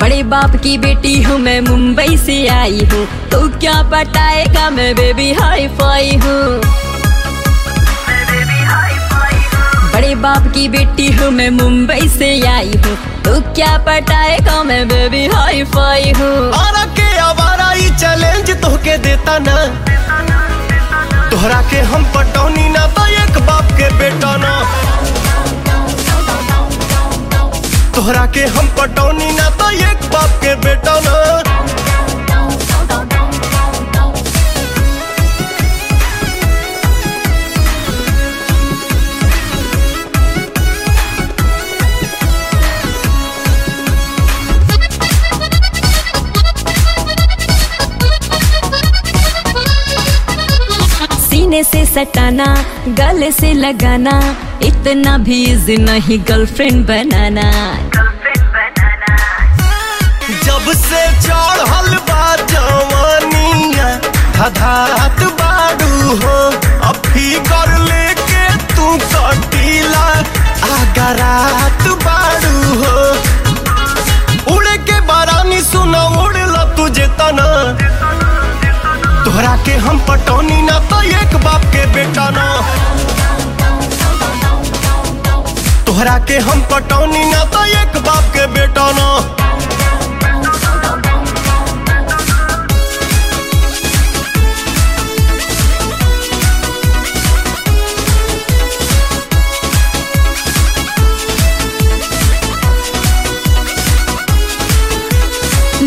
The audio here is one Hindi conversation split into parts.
बड़े बाप की बेटी हूँ, मैं मुंबई से आई हूँ। तो क्या पटाएगा मैं बेबी हाई फाई हूँ। बड़े बाप की बेटी हूँ, मैं मुंबई से आई हूँ। तो क्या पटाएगा मैं बेबी हाई फाई हूँ। के चैलेंज तोहके देता ना। तोहरा के हम पटौनी तोहरा के हम पटौनी ना तो एक बाप के बेटा ना। सीने से सटाना, गले से लगाना, इतना भी इजी नहीं गर्लफ्रेंड बनाना। जब से चढ़ल बा जवानिया बाडू हो फिकर लेके तू कटीला आगरात बाडू हो। उड़े के बारानी सुना, उड़ला तुझे तना। तोहरा के हम पटौनी तो एक बाप के बेटा ना। तोहरा के हम पटौनी ना तो एक बाप के बेटा ना।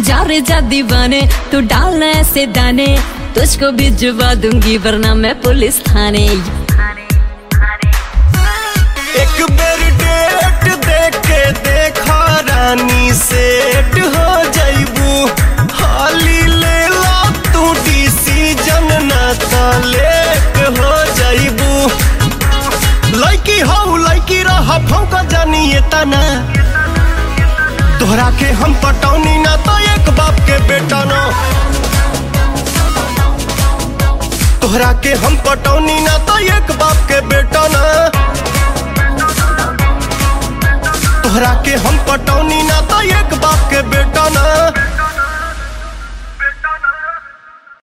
जा रे जा दीवाने, तू डालना ऐसे दाने। तुझको भी जुबा दूँगी, वरना मैं पुलिस थाने। एक बेर डेट देख के देखा रानी सेट हो जाइबू हाली ले ला तू तो लेट हो जाइबू लड़की हो लड़की रह तोहरा के हम पटौनी ना तो एक बाप के बेटा ना। तोहरा के हम पटौनी ना तो एक बाप के बेटा ना। तोहरा के हम पटौनी